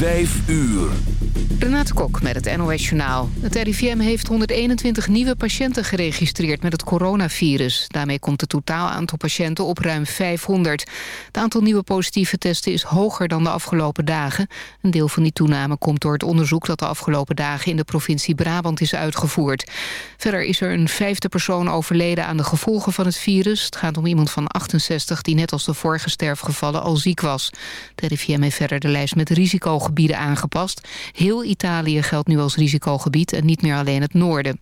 Vijf uur. Renate Kok met het NOS Journaal. Het RIVM heeft 121 nieuwe patiënten geregistreerd met het coronavirus. Daarmee komt het totaal aantal patiënten op ruim 500. Het aantal nieuwe positieve testen is hoger dan de afgelopen dagen. Een deel van die toename komt door het onderzoek dat de afgelopen dagen in de provincie Brabant is uitgevoerd. Verder is er een vijfde persoon overleden aan de gevolgen van het virus. Het gaat om iemand van 68 die net als de vorige sterfgevallen al ziek was. Het RIVM heeft verder de lijst met risicogebieden aangepast. Heel Italië geldt nu als risicogebied en niet meer alleen het noorden.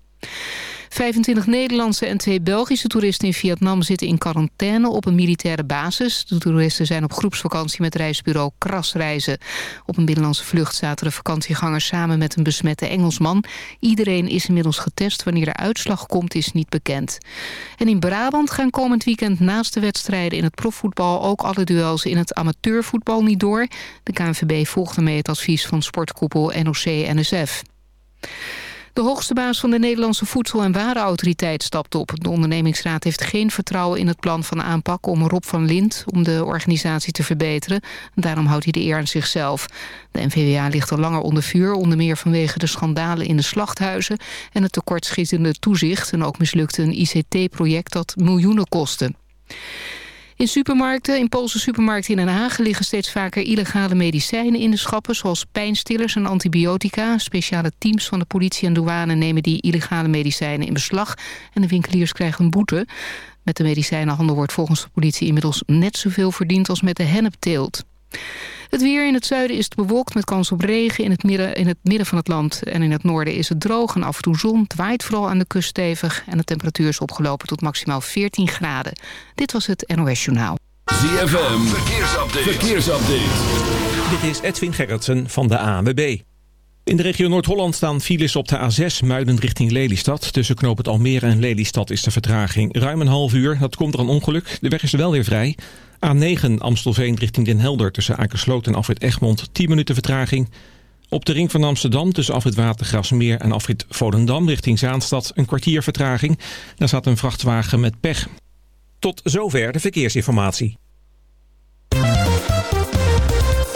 25 Nederlandse en twee Belgische toeristen in Vietnam zitten in quarantaine op een militaire basis. De toeristen zijn op groepsvakantie met reisbureau Kras Reizen. Op een binnenlandse vlucht zaten de vakantiegangers samen met een besmette Engelsman. Iedereen is inmiddels getest. Wanneer de uitslag komt is niet bekend. En in Brabant gaan komend weekend naast de wedstrijden in het profvoetbal ook alle duels in het amateurvoetbal niet door. De KNVB volgt ermee het advies van sportkoepel NOC-NSF. De hoogste baas van de Nederlandse Voedsel- en Warenautoriteit stapt op. De ondernemingsraad heeft geen vertrouwen in het plan van aanpak om Rob van Lint om de organisatie te verbeteren. Daarom houdt hij de eer aan zichzelf. De NVWA ligt al langer onder vuur, onder meer vanwege de schandalen in de slachthuizen en het tekortschietende toezicht en ook mislukte een ICT-project dat miljoenen kostte. In supermarkten, in Poolse supermarkten in Den Haag liggen steeds vaker illegale medicijnen in de schappen, zoals pijnstillers en antibiotica. Speciale teams van de politie en douane nemen die illegale medicijnen in beslag en de winkeliers krijgen een boete. Met de medicijnenhandel wordt volgens de politie inmiddels net zoveel verdiend als met de hennepteelt. Het weer in het zuiden is bewolkt met kans op regen. In het, midden, in het midden van het land en in het noorden is het droog en af en toe zon. Het waait vooral aan de kust stevig en de temperatuur is opgelopen tot maximaal 14 graden. Dit was het NOS Journaal. ZFM, verkeersupdate. verkeersupdate. Dit is Edwin Gerritsen van de ANWB. In de regio Noord-Holland staan files op de A6 Muiden richting Lelystad. Tussen knoop het Almere en Lelystad is de vertraging ruim een half uur. Dat komt er een ongeluk. De weg is wel weer vrij. A9 Amstelveen richting Den Helder tussen Akersloot en Afrit Egmond 10 minuten vertraging. Op de ring van Amsterdam tussen Afrit Watergrasmeer en Afrit Volendam richting Zaanstad een kwartier vertraging. Daar staat een vrachtwagen met pech. Tot zover de verkeersinformatie.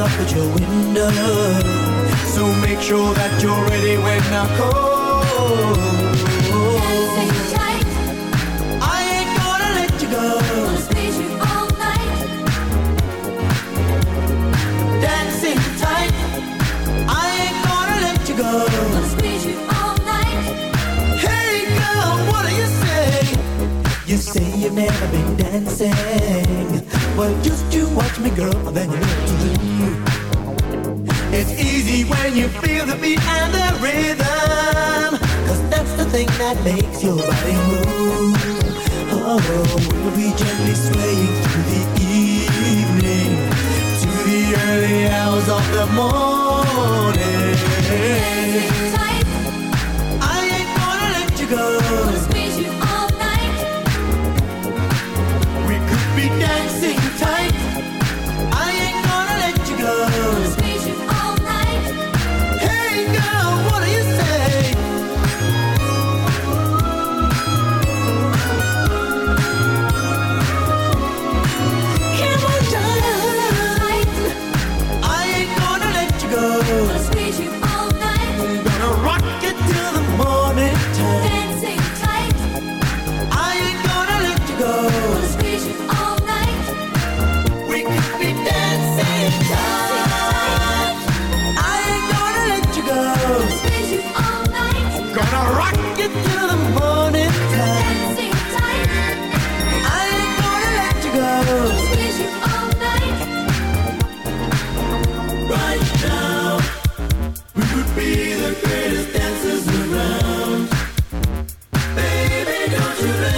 up at your window. So make sure that you're ready when I call. Tight I ain't gonna let you go. Gonna you all night Dancing tight. I ain't gonna let you go. Gonna you all night Hey girl, what do you say? You say you've never been dancing. Well, just you watch me, girl, then you know to. It's easy when you feel the beat and the rhythm. Cause that's the thing that makes your body move. Oh, we'll be gently swaying through the evening to the early hours of the morning. I ain't gonna let you go. you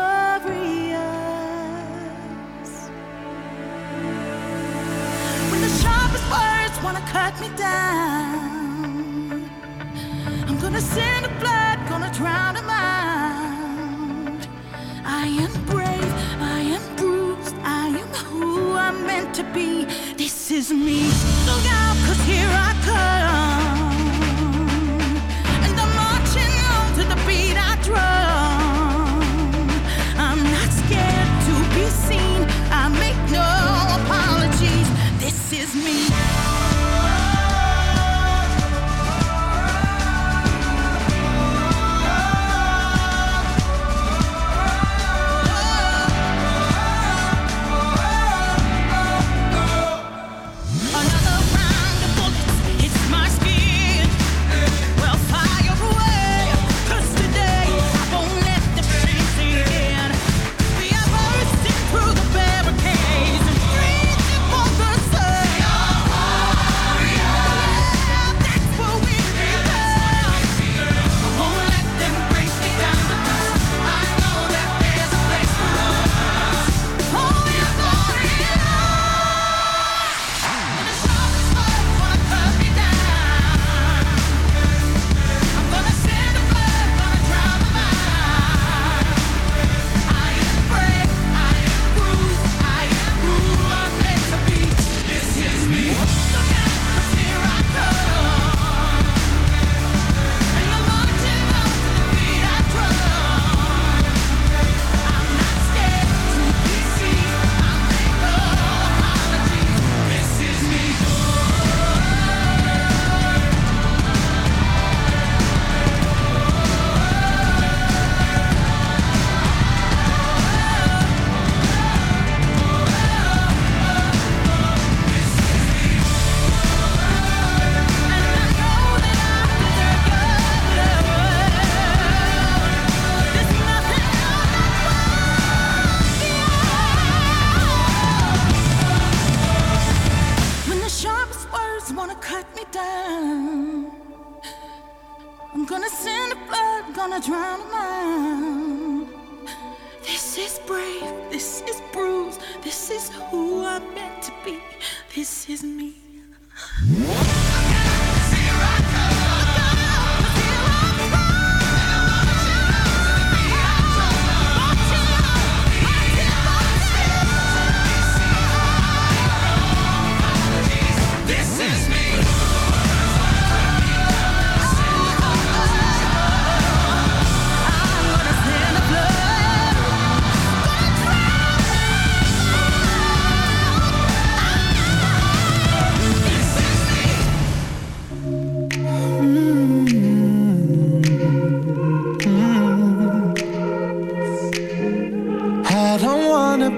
Wanna cut me down, I'm gonna send the blood, gonna drown them out. I am brave, I am bruised, I am who I'm meant to be. This is me. Look out, cause here I come. And I'm marching on to the beat I drum. I'm not scared to be seen. I make no apologies. This is me.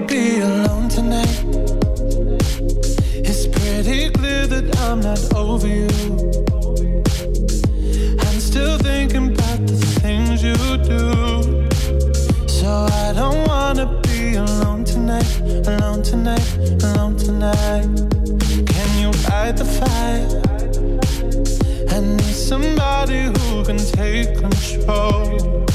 be alone tonight. It's pretty clear that I'm not over you. I'm still thinking about the things you do. So I don't wanna be alone tonight, alone tonight, alone tonight. Can you fight the fire? I need somebody who can take control.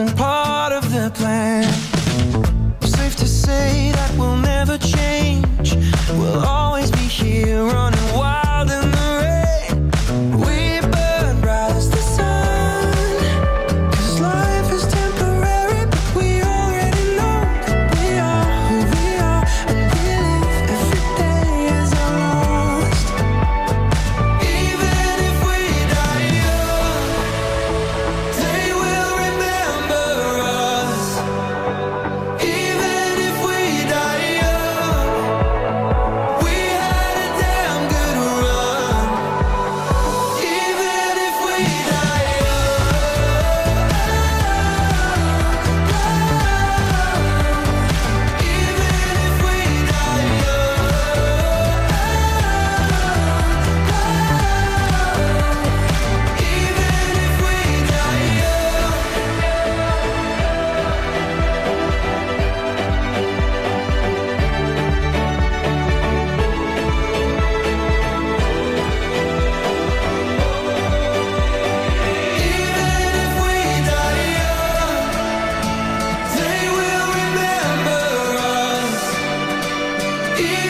Love Even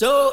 So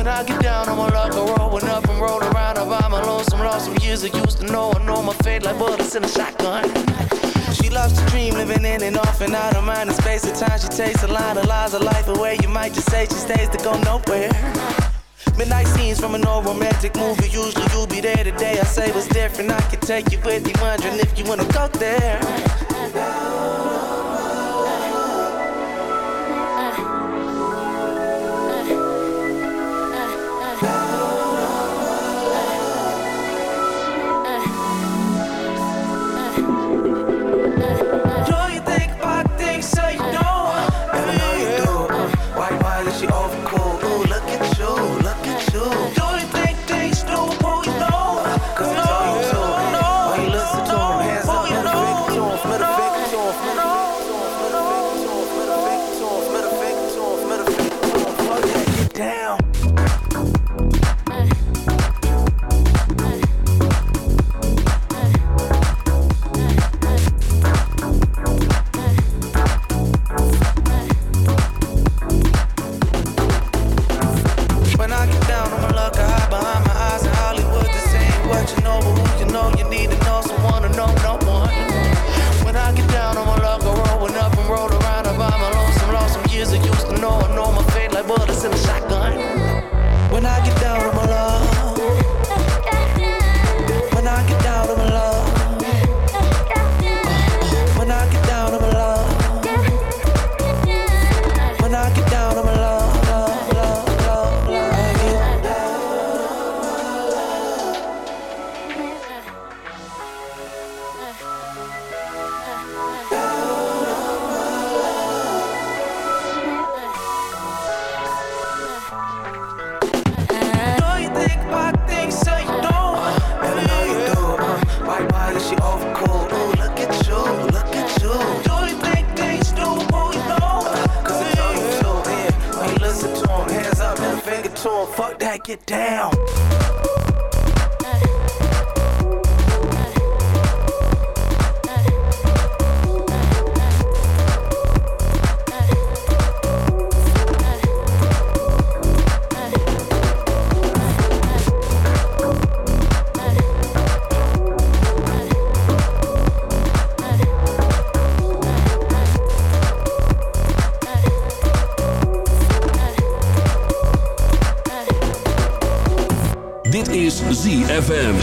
When I get down on my luck, I rollin' up and roll around. I buy my lonesome, lost some years I used to know. I know my fate like bullets in a shotgun. She loves to dream, living in and off and out of mind and space. At time she takes a line of lies of life away. You might just say she stays to go nowhere. Midnight scenes from an old romantic movie. Usually you'll be there today. I say what's different. I can take you with me, wondering if you wanna go there. ZFM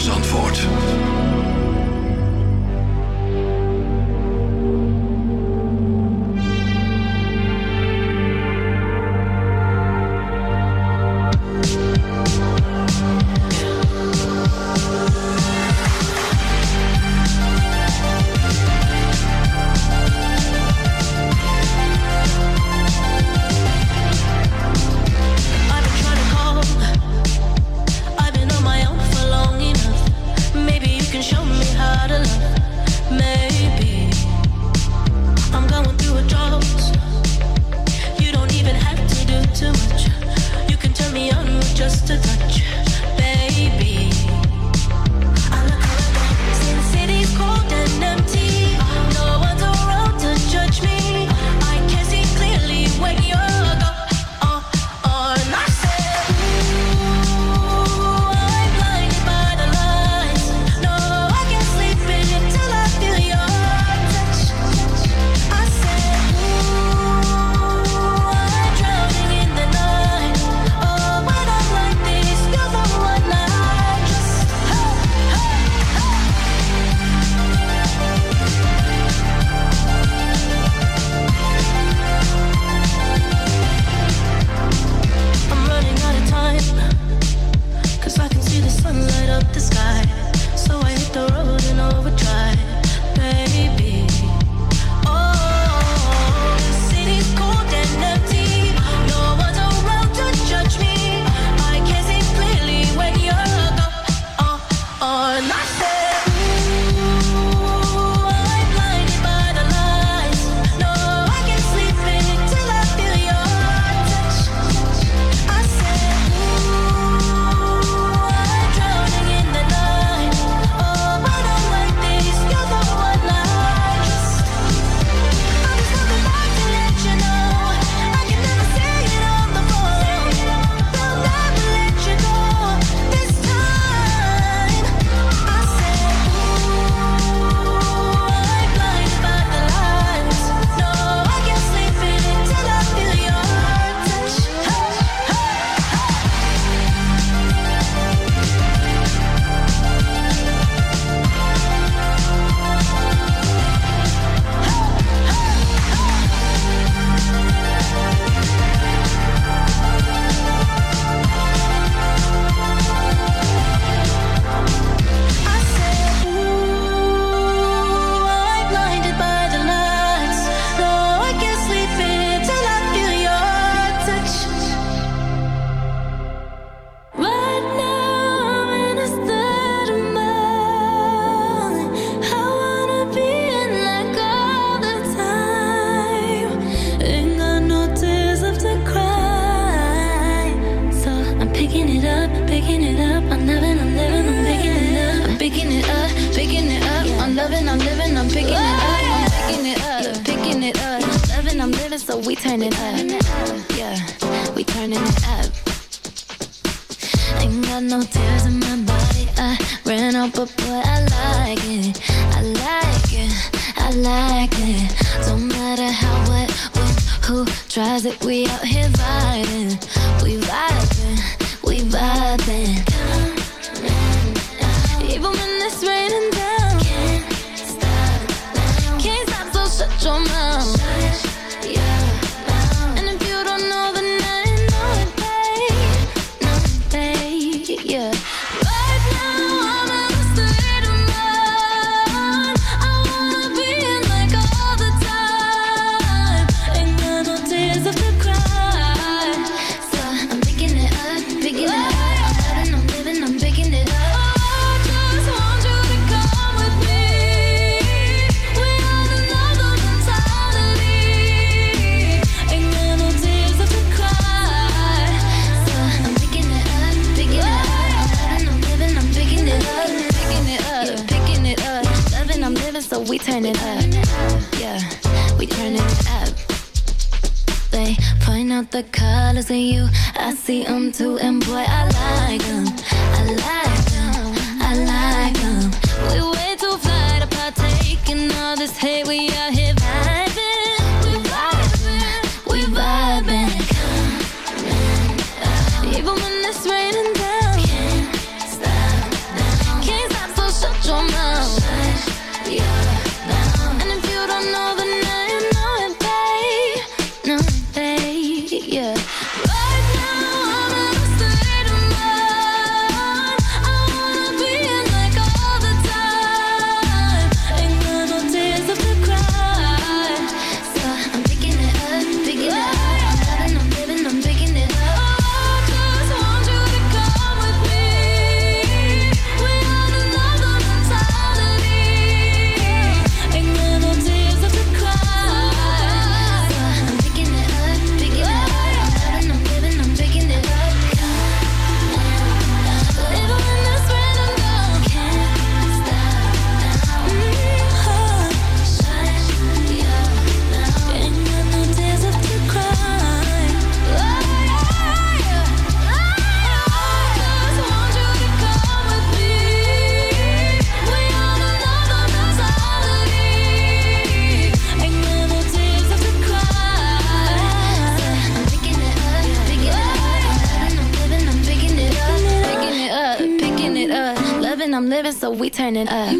so we turn it up.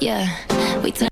Yeah, we turn.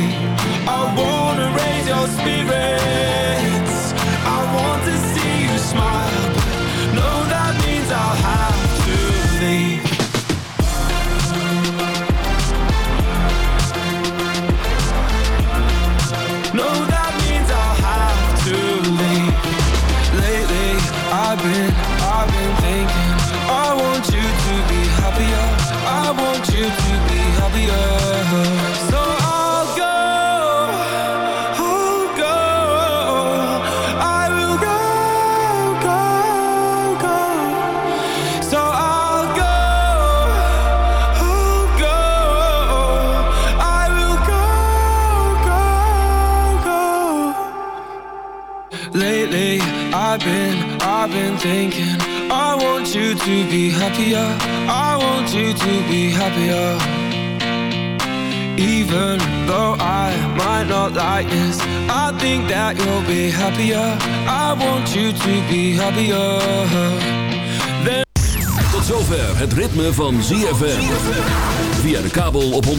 I wanna raise your spirits. I want to to be happier. I want you to be happier. Even though I might not like this, I think that you'll be happier. I want you to be happier. Tot zover het ritme van ZFM. Via de kabel op 104.5.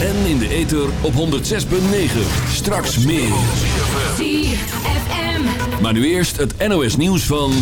En in de ether op 106.9. Straks meer. Maar nu eerst het NOS nieuws van...